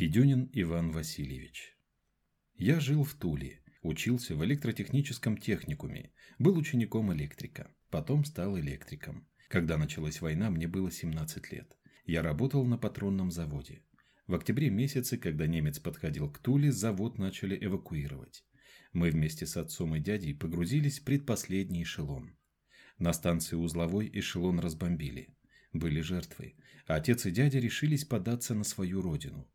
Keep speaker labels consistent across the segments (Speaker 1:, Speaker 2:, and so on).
Speaker 1: Федюнин Иван Васильевич. Я жил в Туле, учился в электротехническом техникуме, был учеником электрика, потом стал электриком. Когда началась война, мне было 17 лет. Я работал на патронном заводе. В октябре месяце, когда немец подходил к Туле, завод начали эвакуировать. Мы вместе с отцом и дядей погрузились в предпоследний эшелон. На станции узловой эшелон разбомбили. Были жертвы. Отец и дядя решились податься на свою родину.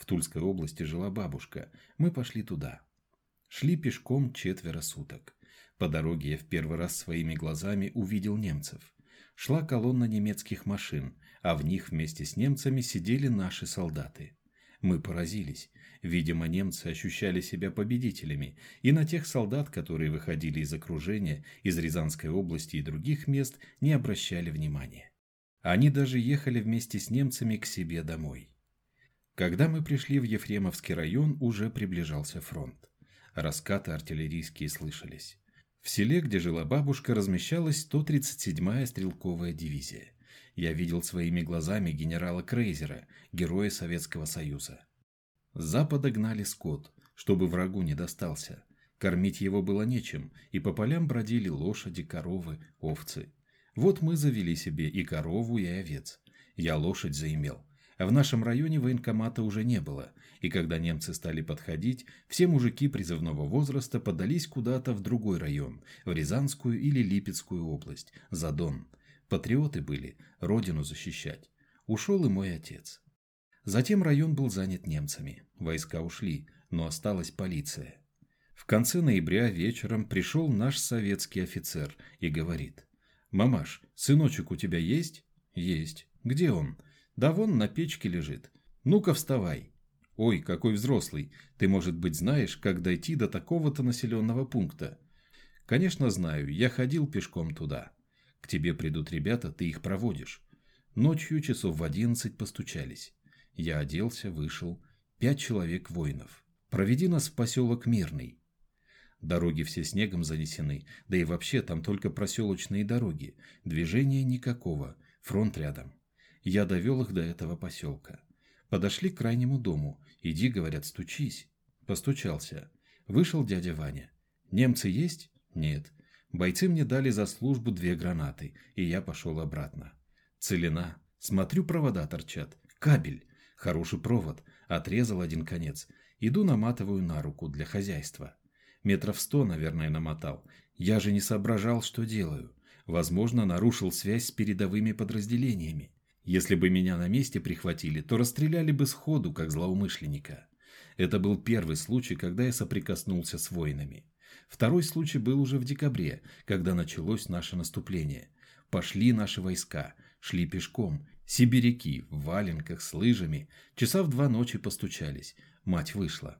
Speaker 1: В Тульской области жила бабушка. Мы пошли туда. Шли пешком четверо суток. По дороге я в первый раз своими глазами увидел немцев. Шла колонна немецких машин, а в них вместе с немцами сидели наши солдаты. Мы поразились. Видимо, немцы ощущали себя победителями, и на тех солдат, которые выходили из окружения, из Рязанской области и других мест, не обращали внимания. Они даже ехали вместе с немцами к себе домой. Когда мы пришли в Ефремовский район, уже приближался фронт. Раскаты артиллерийские слышались. В селе, где жила бабушка, размещалась 137-я стрелковая дивизия. Я видел своими глазами генерала Крейзера, героя Советского Союза. С запада гнали скот, чтобы врагу не достался. Кормить его было нечем, и по полям бродили лошади, коровы, овцы. Вот мы завели себе и корову, и овец. Я лошадь заимел. А в нашем районе военкомата уже не было, и когда немцы стали подходить, все мужики призывного возраста подались куда-то в другой район, в Рязанскую или Липецкую область, за Дон. Патриоты были, родину защищать. Ушел и мой отец. Затем район был занят немцами. Войска ушли, но осталась полиция. В конце ноября вечером пришел наш советский офицер и говорит. «Мамаш, сыночек у тебя есть?» «Есть. Где он?» Да вон на печке лежит. Ну-ка вставай. Ой, какой взрослый. Ты, может быть, знаешь, как дойти до такого-то населенного пункта? Конечно, знаю. Я ходил пешком туда. К тебе придут ребята, ты их проводишь. Ночью часов в одиннадцать постучались. Я оделся, вышел. Пять человек воинов. Проведи нас в поселок Мирный. Дороги все снегом занесены, да и вообще там только проселочные дороги. Движения никакого, фронт рядом. Я довел их до этого поселка. Подошли к крайнему дому. Иди, говорят, стучись. Постучался. Вышел дядя Ваня. Немцы есть? Нет. Бойцы мне дали за службу две гранаты, и я пошел обратно. Целина. Смотрю, провода торчат. Кабель. Хороший провод. Отрезал один конец. Иду наматываю на руку для хозяйства. Метров сто, наверное, намотал. Я же не соображал, что делаю. Возможно, нарушил связь с передовыми подразделениями. Если бы меня на месте прихватили, то расстреляли бы сходу, как злоумышленника. Это был первый случай, когда я соприкоснулся с воинами. Второй случай был уже в декабре, когда началось наше наступление. Пошли наши войска, шли пешком, сибиряки, в валенках, с лыжами. Часа в два ночи постучались. Мать вышла.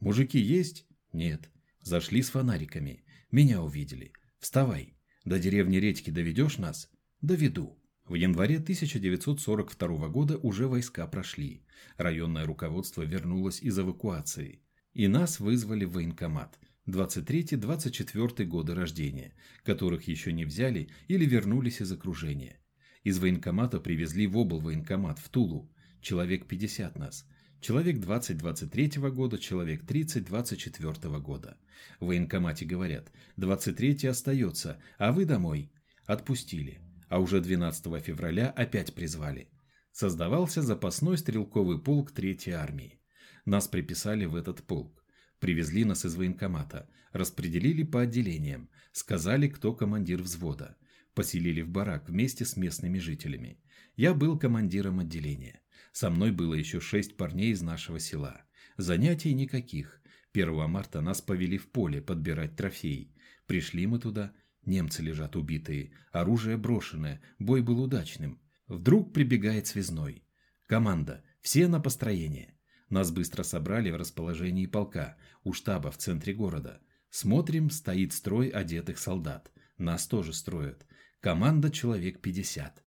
Speaker 1: «Мужики есть?» «Нет». Зашли с фонариками. Меня увидели. «Вставай. До деревни Редьки доведешь нас?» «Доведу». В январе 1942 года уже войска прошли. Районное руководство вернулось из эвакуации. И нас вызвали в военкомат. 23-24 годы рождения, которых еще не взяли или вернулись из окружения. Из военкомата привезли в обл. военкомат в Тулу. Человек 50 нас. Человек 20-23 года, человек 30-24 года. В военкомате говорят, 23 остается, а вы домой. Отпустили а уже 12 февраля опять призвали. Создавался запасной стрелковый полк Третьей армии. Нас приписали в этот полк. Привезли нас из военкомата, распределили по отделениям, сказали, кто командир взвода. Поселили в барак вместе с местными жителями. Я был командиром отделения. Со мной было еще шесть парней из нашего села. Занятий никаких. 1 марта нас повели в поле подбирать трофеи. Пришли мы туда, Немцы лежат убитые, оружие брошенное, бой был удачным. Вдруг прибегает связной. Команда, все на построение. Нас быстро собрали в расположении полка, у штаба в центре города. Смотрим, стоит строй одетых солдат. Нас тоже строят. Команда человек 50.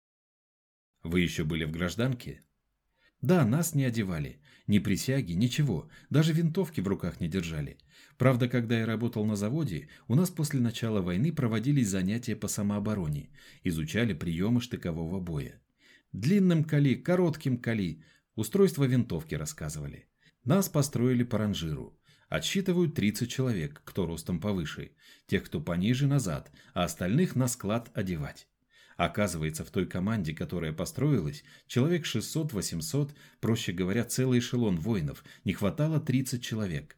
Speaker 1: Вы еще были в гражданке? Да, нас не одевали. Ни присяги, ничего. Даже винтовки в руках не держали. Правда, когда я работал на заводе, у нас после начала войны проводились занятия по самообороне, изучали приемы штыкового боя. Длинным кали, коротким кали. Устройство винтовки рассказывали. Нас построили по ранжиру. Отсчитывают 30 человек, кто ростом повыше, тех, кто пониже, назад, а остальных на склад одевать. Оказывается, в той команде, которая построилась, человек 600-800, проще говоря, целый эшелон воинов, не хватало 30 человек.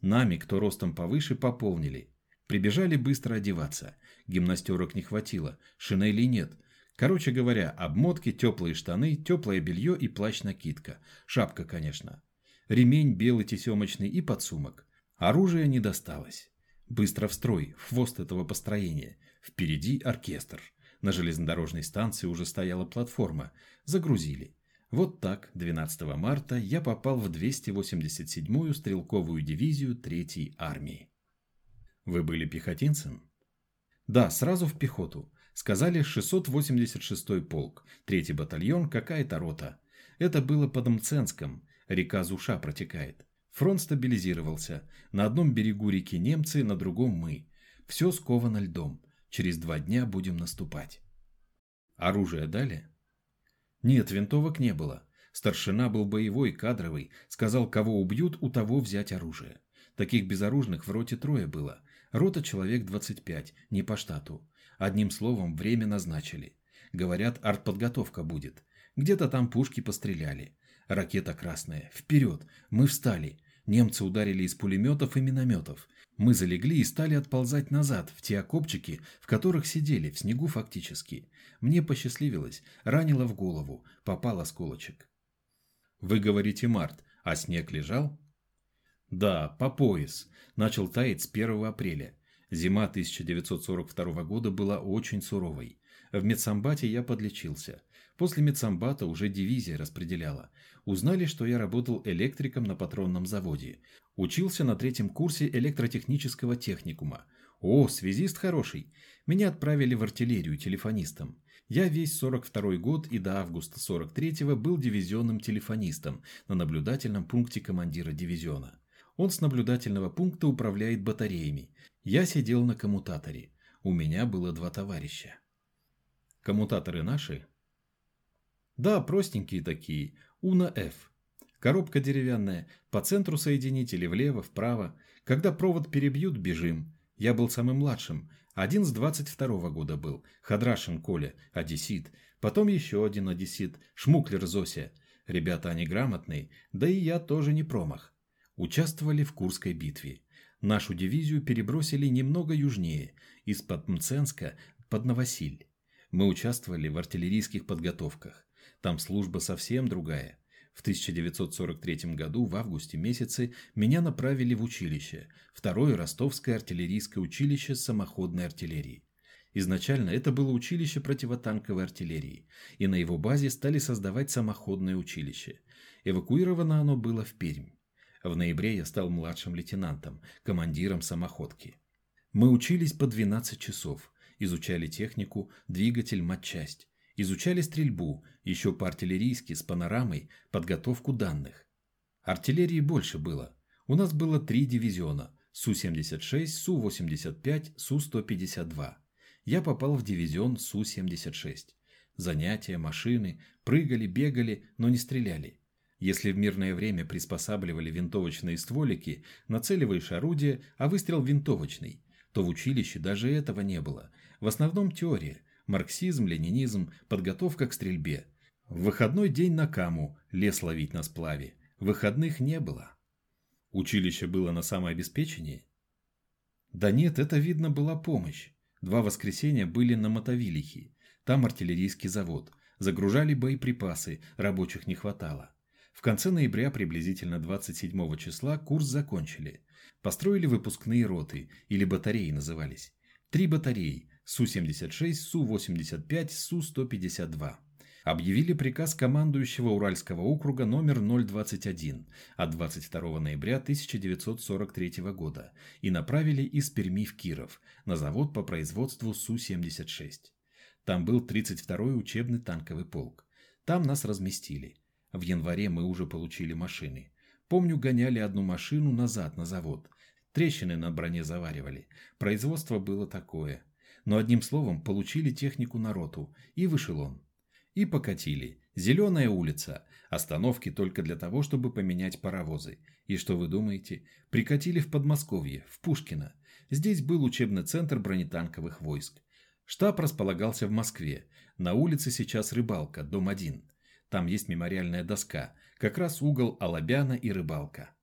Speaker 1: Нами, кто ростом повыше, пополнили. Прибежали быстро одеваться. Гимнастерок не хватило, шинелей нет. Короче говоря, обмотки, теплые штаны, теплое белье и плащ-накидка. Шапка, конечно. Ремень белый тесемочный и подсумок. Оружия не досталось. Быстро в строй, в хвост этого построения. Впереди оркестр. На железнодорожной станции уже стояла платформа. Загрузили. Вот так, 12 марта, я попал в 287-ю стрелковую дивизию 3-й армии. Вы были пехотинцем? Да, сразу в пехоту. Сказали 686-й полк, 3-й батальон, какая-то рота. Это было под Мценском, река Зуша протекает. Фронт стабилизировался. На одном берегу реки немцы, на другом мы. Все сковано льдом. Через два дня будем наступать. Оружие дали? Нет, винтовок не было. Старшина был боевой, кадровый. Сказал, кого убьют, у того взять оружие. Таких безоружных в роте трое было. Рота человек 25, не по штату. Одним словом, время назначили. Говорят, артподготовка будет. Где-то там пушки постреляли. Ракета красная. Вперед! Мы встали. Немцы ударили из пулеметов и минометов. Мы залегли и стали отползать назад, в те окопчики, в которых сидели, в снегу фактически. Мне посчастливилось, ранило в голову, попал осколочек. Вы говорите март, а снег лежал? Да, по пояс. Начал таять с 1 апреля. Зима 1942 года была очень суровой. В медсамбате я подлечился. После медсамбата уже дивизия распределяла. Узнали, что я работал электриком на патронном заводе. Учился на третьем курсе электротехнического техникума. О, связист хороший. Меня отправили в артиллерию телефонистом. Я весь 42 год и до августа 43 был дивизионным телефонистом на наблюдательном пункте командира дивизиона. Он с наблюдательного пункта управляет батареями. Я сидел на коммутаторе. У меня было два товарища. Коммутаторы наши? Да, простенькие такие. Уна F. Коробка деревянная, по центру соединители влево, вправо. Когда провод перебьют, бежим. Я был самым младшим. Один с 22 -го года был. Хадрашин Коля, одессит. Потом еще один одессит. Шмуклер Зося. Ребята они грамотные, да и я тоже не промах. Участвовали в Курской битве. Нашу дивизию перебросили немного южнее, из-под Мценска под Новосиль. Мы участвовали в артиллерийских подготовках. Там служба совсем другая. В 1943 году в августе месяце меня направили в училище, второе ростовское артиллерийское училище самоходной артиллерии. Изначально это было училище противотанковой артиллерии, и на его базе стали создавать самоходное училище. Эвакуировано оно было в Пермь. В ноябре я стал младшим лейтенантом, командиром самоходки. Мы учились по 12 часов, изучали технику, двигатель, матчасть. Изучали стрельбу, еще по-артиллерийски, с панорамой, подготовку данных. Артиллерии больше было. У нас было три дивизиона – Су-76, Су-85, Су-152. Я попал в дивизион Су-76. Занятия, машины, прыгали, бегали, но не стреляли. Если в мирное время приспосабливали винтовочные стволики, нацеливаешь орудие, а выстрел винтовочный, то в училище даже этого не было. В основном теория – Марксизм, ленинизм, подготовка к стрельбе. В выходной день на Каму, лес ловить на сплаве. Выходных не было. Училище было на самообеспечении? Да нет, это видно была помощь. Два воскресенья были на Мотовилихе. Там артиллерийский завод. Загружали боеприпасы, рабочих не хватало. В конце ноября, приблизительно 27 числа, курс закончили. Построили выпускные роты, или батареи назывались. Три батареи, Су-76, Су-85, Су-152. Объявили приказ командующего Уральского округа номер 021 от 22 ноября 1943 года и направили из Перми в Киров на завод по производству Су-76. Там был 32-й учебный танковый полк. Там нас разместили. В январе мы уже получили машины. Помню, гоняли одну машину назад на завод. Трещины на броне заваривали. Производство было такое – но одним словом получили технику на роту и в эшелон. И покатили. Зеленая улица. Остановки только для того, чтобы поменять паровозы. И что вы думаете? Прикатили в Подмосковье, в Пушкино. Здесь был учебный центр бронетанковых войск. Штаб располагался в Москве. На улице сейчас рыбалка, дом 1. Там есть мемориальная доска, как раз угол Алабяна и рыбалка.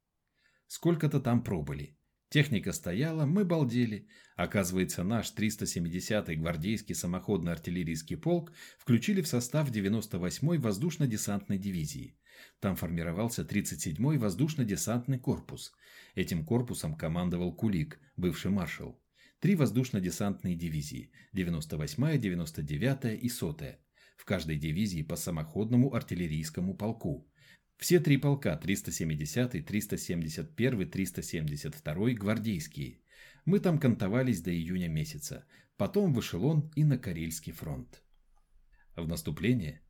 Speaker 1: Сколько-то там пробыли. Техника стояла, мы балдели. Оказывается, наш 370-й гвардейский самоходный артиллерийский полк включили в состав 98-й воздушно-десантной дивизии. Там формировался 37-й воздушно-десантный корпус. Этим корпусом командовал Кулик, бывший маршал. Три воздушно-десантные дивизии – 98-я, 99-я и 100-я. В каждой дивизии по самоходному артиллерийскому полку. Все три полка 370, 371, 372 гвардейские. Мы там кантовались до июня месяца, потом в эшелон и на Карельский фронт. В наступление?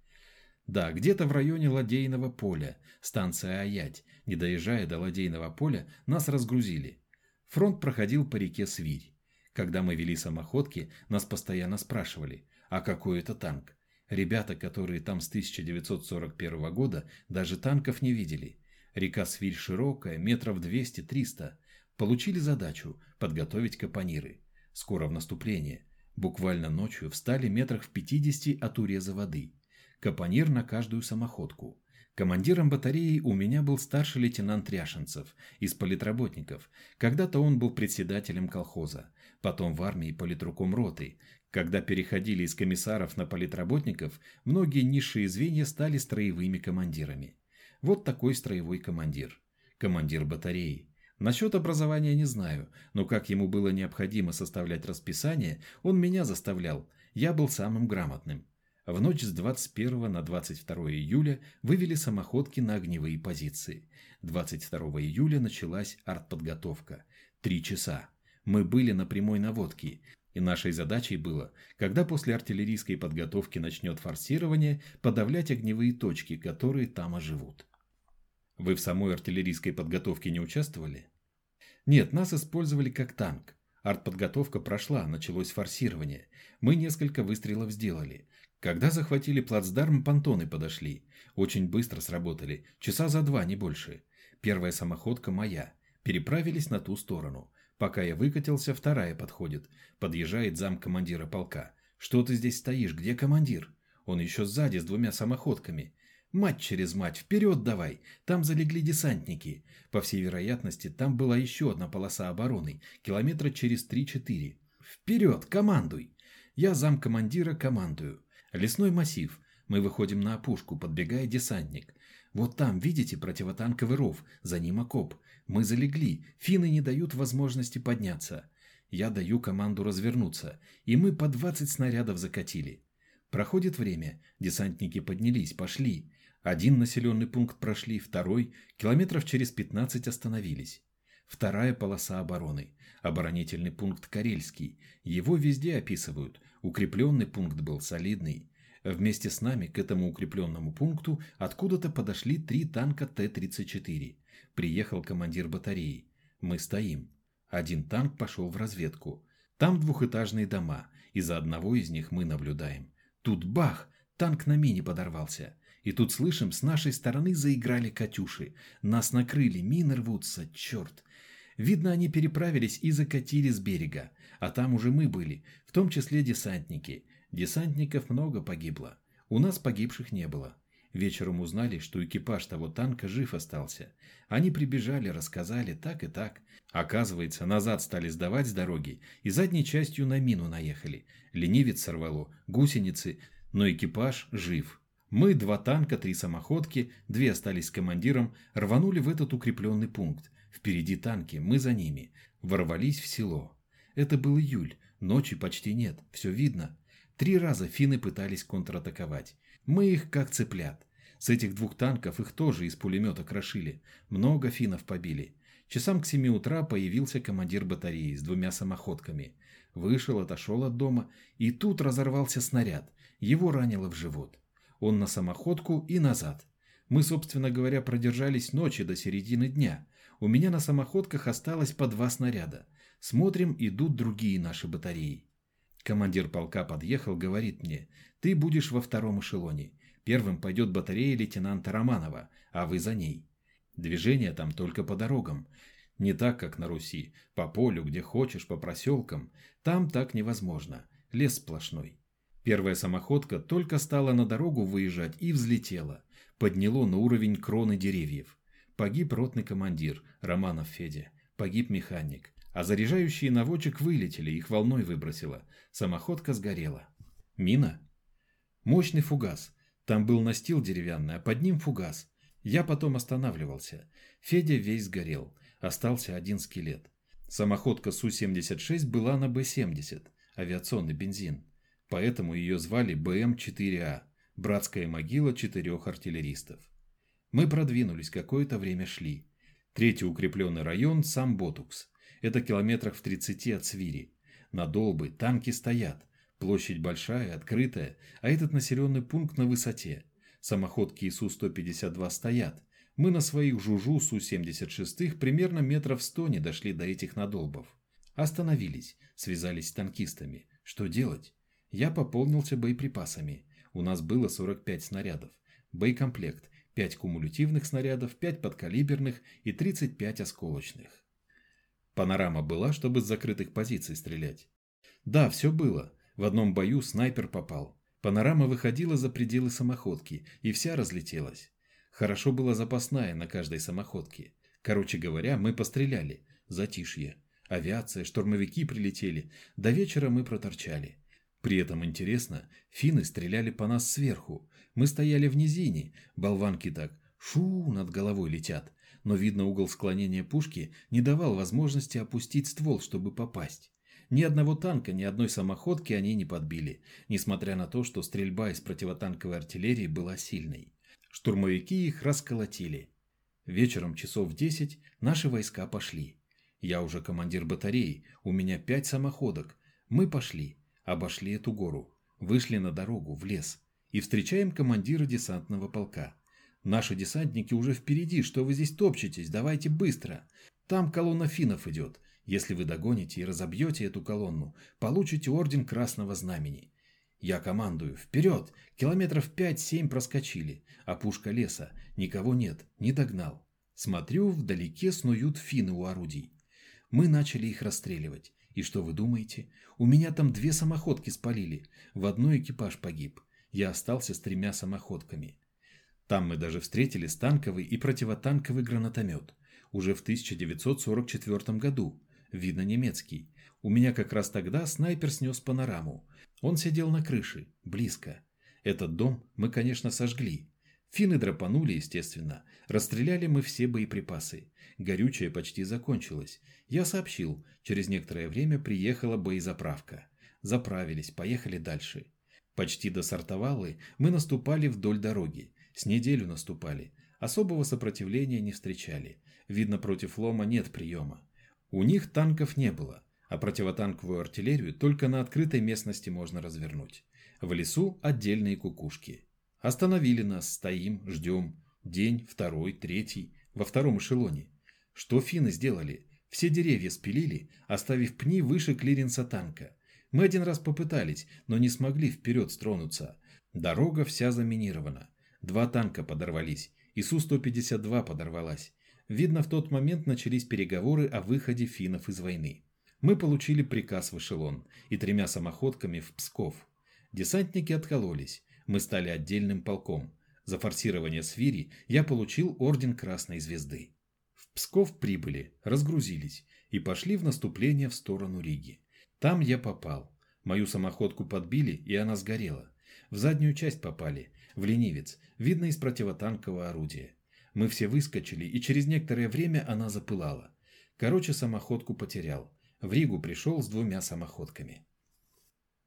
Speaker 1: Да, где-то в районе Ладейного поля, станция Аять, не доезжая до Ладейного поля, нас разгрузили. Фронт проходил по реке Свирь. Когда мы вели самоходки, нас постоянно спрашивали, а какой это танк? Ребята, которые там с 1941 года, даже танков не видели. Река Свирь широкая, метров 200-300. Получили задачу подготовить капониры. Скоро в наступление. Буквально ночью встали метрах в 50 от уреза воды. Капонир на каждую самоходку. Командиром батареи у меня был старший лейтенант Ряшенцев из политработников. Когда-то он был председателем колхоза, потом в армии политруком роты. Когда переходили из комиссаров на политработников, многие низшие звенья стали строевыми командирами. Вот такой строевой командир. Командир батареи. Насчет образования не знаю, но как ему было необходимо составлять расписание, он меня заставлял. Я был самым грамотным. В ночь с 21 на 22 июля вывели самоходки на огневые позиции. 22 июля началась артподготовка. Три часа. Мы были на прямой наводке, и нашей задачей было, когда после артиллерийской подготовки начнет форсирование, подавлять огневые точки, которые там оживут. Вы в самой артиллерийской подготовке не участвовали? Нет, нас использовали как танк. Артподготовка прошла, началось форсирование. Мы несколько выстрелов сделали. Когда захватили плацдарм, понтоны подошли. Очень быстро сработали, часа за два, не больше. Первая самоходка моя. Переправились на ту сторону. Пока я выкатился, вторая подходит. Подъезжает зам командира полка. «Что ты здесь стоишь? Где командир?» Он еще сзади с двумя самоходками. «Мать через мать, вперед давай! Там залегли десантники!» По всей вероятности, там была еще одна полоса обороны, километра через 3-4. «Вперед, командуй!» Я зам командира командую. Лесной массив. Мы выходим на опушку, подбегая десантник. Вот там, видите, противотанковый ров, за ним окоп. Мы залегли, финны не дают возможности подняться. Я даю команду развернуться, и мы по 20 снарядов закатили. Проходит время, десантники поднялись, пошли. Один населенный пункт прошли, второй, километров через 15 остановились. Вторая полоса обороны. Оборонительный пункт Карельский. Его везде описывают. Укрепленный пункт был солидный. Вместе с нами к этому укрепленному пункту откуда-то подошли три танка Т-34. Приехал командир батареи. Мы стоим. Один танк пошел в разведку. Там двухэтажные дома, и за одного из них мы наблюдаем. Тут бах! Танк на мине подорвался. И тут слышим, с нашей стороны заиграли «Катюши». Нас накрыли, мины рвутся, черт. Видно, они переправились и закатили с берега. А там уже мы были, в том числе десантники. Десантников много погибло. У нас погибших не было. Вечером узнали, что экипаж того танка жив остался. Они прибежали, рассказали так и так. Оказывается, назад стали сдавать с дороги и задней частью на мину наехали. Ленивец сорвало, гусеницы, но экипаж жив. Мы, два танка, три самоходки, две остались с командиром, рванули в этот укрепленный пункт. Впереди танки, мы за ними. Ворвались в село. Это был июль, ночи почти нет, все видно. Три раза финны пытались контратаковать. Мы их как цыплят. С этих двух танков их тоже из пулемета крошили. Много финнов побили. Часам к семи утра появился командир батареи с двумя самоходками. Вышел, отошел от дома, и тут разорвался снаряд. Его ранило в живот. Он на самоходку и назад. Мы, собственно говоря, продержались ночи до середины дня. У меня на самоходках осталось по два снаряда. Смотрим, идут другие наши батареи. Командир полка подъехал, говорит мне, ты будешь во втором эшелоне. Первым пойдет батарея лейтенанта Романова, а вы за ней. Движение там только по дорогам. Не так, как на Руси. По полю, где хочешь, по проселкам. Там так невозможно. Лес сплошной. Первая самоходка только стала на дорогу выезжать и взлетела. Подняло на уровень кроны деревьев. Погиб ротный командир, Романов Федя. Погиб механик. А заряжающие наводчик вылетели, их волной выбросило. Самоходка сгорела. Мина? Мощный фугас. Там был настил деревянный, а под ним фугас. Я потом останавливался. Федя весь сгорел. Остался один скелет. Самоходка Су-76 была на Б-70, авиационный бензин. Поэтому ее звали БМ-4А, братская могила четырех артиллеристов. Мы продвинулись, какое-то время шли. Третий укрепленный район – сам Ботукс. Это километрах в 30 от Свири. На Долбы танки стоят. Площадь большая, открытая, а этот населенный пункт на высоте. Самоходки ИСУ-152 стоят. Мы на своих Жужу Су-76 примерно метров сто не дошли до этих надолбов. Остановились, связались с танкистами. Что делать? Я пополнился боеприпасами. У нас было 45 снарядов. Боекомплект. 5 кумулятивных снарядов, 5 подкалиберных и 35 осколочных. Панорама была, чтобы с закрытых позиций стрелять. Да, все было. В одном бою снайпер попал. Панорама выходила за пределы самоходки, и вся разлетелась. Хорошо была запасная на каждой самоходке. Короче говоря, мы постреляли. Затишье. Авиация, штурмовики прилетели. До вечера мы проторчали. При этом интересно, финны стреляли по нас сверху. Мы стояли в низине, болванки так шу над головой летят. Но видно угол склонения пушки не давал возможности опустить ствол, чтобы попасть. Ни одного танка, ни одной самоходки они не подбили, несмотря на то, что стрельба из противотанковой артиллерии была сильной. Штурмовики их расколотили. Вечером часов в десять наши войска пошли. Я уже командир батареи, у меня пять самоходок. Мы пошли, обошли эту гору, вышли на дорогу, в лес и встречаем командира десантного полка. Наши десантники уже впереди, что вы здесь топчетесь, давайте быстро. Там колонна финнов идет. Если вы догоните и разобьете эту колонну, получите орден Красного Знамени. Я командую. Вперед! Километров пять-семь проскочили. А пушка леса. Никого нет. Не догнал. Смотрю, вдалеке снуют финны у орудий. Мы начали их расстреливать. И что вы думаете? У меня там две самоходки спалили. В одной экипаж погиб. Я остался с тремя самоходками. Там мы даже встретили станковый и противотанковый гранатомет. Уже в 1944 году. Видно немецкий. У меня как раз тогда снайпер снес панораму. Он сидел на крыше, близко. Этот дом мы, конечно, сожгли. Финны драпанули, естественно. Расстреляли мы все боеприпасы. Горючее почти закончилось. Я сообщил, через некоторое время приехала боезаправка. Заправились, поехали дальше. Почти до Сартовалы мы наступали вдоль дороги. С неделю наступали. Особого сопротивления не встречали. Видно, против лома нет приема. У них танков не было, а противотанковую артиллерию только на открытой местности можно развернуть. В лесу отдельные кукушки. Остановили нас, стоим, ждем. День, второй, третий, во втором эшелоне. Что финны сделали? Все деревья спилили, оставив пни выше клиренса танка. Мы один раз попытались, но не смогли вперед стронуться. Дорога вся заминирована. Два танка подорвались, и Су-152 подорвалась. Видно, в тот момент начались переговоры о выходе финнов из войны. Мы получили приказ в эшелон и тремя самоходками в Псков. Десантники откололись, мы стали отдельным полком. За форсирование свири я получил орден Красной Звезды. В Псков прибыли, разгрузились и пошли в наступление в сторону Риги. Там я попал. Мою самоходку подбили, и она сгорела. В заднюю часть попали, в ленивец, видно из противотанкового орудия. Мы все выскочили, и через некоторое время она запылала. Короче, самоходку потерял. В Ригу пришел с двумя самоходками.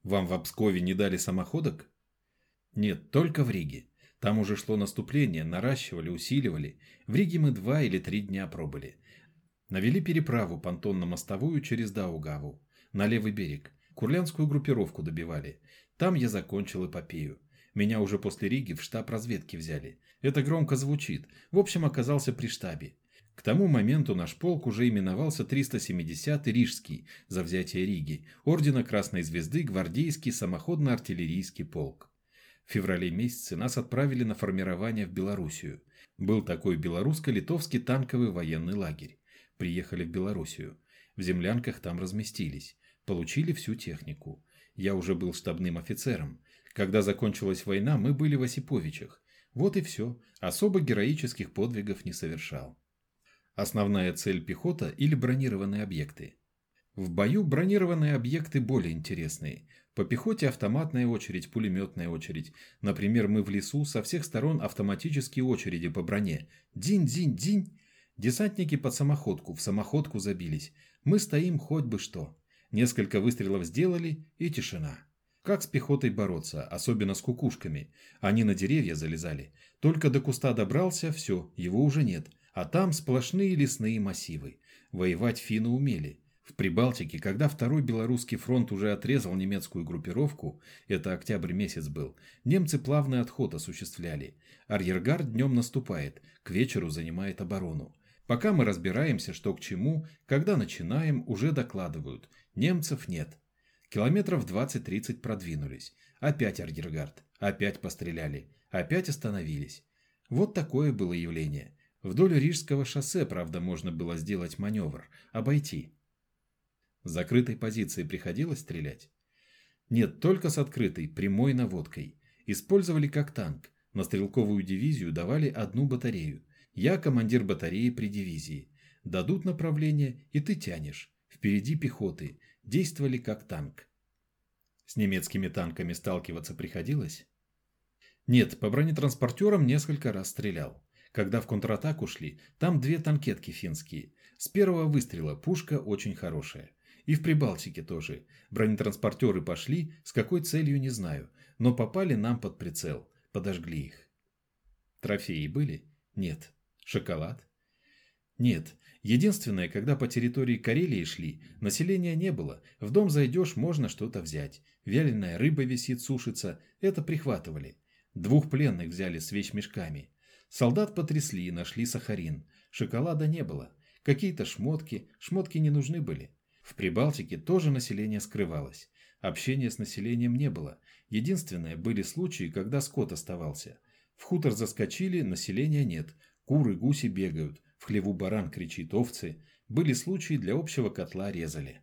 Speaker 1: Вам в Обскове не дали самоходок? Нет, только в Риге. Там уже шло наступление, наращивали, усиливали. В Риге мы два или три дня пробыли. Навели переправу понтонно-мостовую через Даугаву, на левый берег. Курлянскую группировку добивали. Там я закончил эпопею. Меня уже после Риги в штаб разведки взяли. Это громко звучит. В общем, оказался при штабе. К тому моменту наш полк уже именовался 370-й Рижский за взятие Риги, ордена Красной Звезды гвардейский самоходно-артиллерийский полк. В феврале месяце нас отправили на формирование в Белоруссию. Был такой белорусско-литовский танковый военный лагерь. Приехали в Белоруссию. В землянках там разместились. Получили всю технику. Я уже был штабным офицером. Когда закончилась война, мы были в Осиповичах. Вот и все. Особо героических подвигов не совершал. Основная цель пехота или бронированные объекты. В бою бронированные объекты более интересные. По пехоте автоматная очередь, пулеметная очередь. Например, мы в лесу, со всех сторон автоматические очереди по броне. Динь-динь-динь. Десантники под самоходку, в самоходку забились. Мы стоим хоть бы что. Несколько выстрелов сделали и тишина. Как с пехотой бороться, особенно с кукушками? Они на деревья залезали. Только до куста добрался, все, его уже нет. А там сплошные лесные массивы. Воевать финны умели. В Прибалтике, когда Второй Белорусский фронт уже отрезал немецкую группировку, это октябрь месяц был, немцы плавный отход осуществляли. Арьергард днем наступает, к вечеру занимает оборону. Пока мы разбираемся, что к чему, когда начинаем, уже докладывают. Немцев нет. Километров 20-30 продвинулись. Опять арьергард. Опять постреляли. Опять остановились. Вот такое было явление. Вдоль Рижского шоссе, правда, можно было сделать маневр. Обойти. С закрытой позиции приходилось стрелять? Нет, только с открытой, прямой наводкой. Использовали как танк. На стрелковую дивизию давали одну батарею. Я командир батареи при дивизии. Дадут направление, и ты тянешь. Впереди пехоты. Действовали как танк. С немецкими танками сталкиваться приходилось? Нет, по бронетранспортерам несколько раз стрелял. Когда в контратаку шли, там две танкетки финские. С первого выстрела пушка очень хорошая. И в Прибалтике тоже. Бронетранспортеры пошли, с какой целью не знаю, но попали нам под прицел, подожгли их. Трофеи были? Нет. Шоколад? Нет. Единственное, когда по территории Карелии шли, населения не было. В дом зайдешь, можно что-то взять. Вяленая рыба висит, сушится. Это прихватывали. Двух пленных взяли с вещмешками. Солдат потрясли, нашли сахарин. Шоколада не было. Какие-то шмотки. Шмотки не нужны были. В Прибалтике тоже население скрывалось. Общения с населением не было. Единственное, были случаи, когда скот оставался. В хутор заскочили, населения нет. Куры, гуси бегают. В хлеву баран кричит, овцы. Были случаи, для общего котла резали.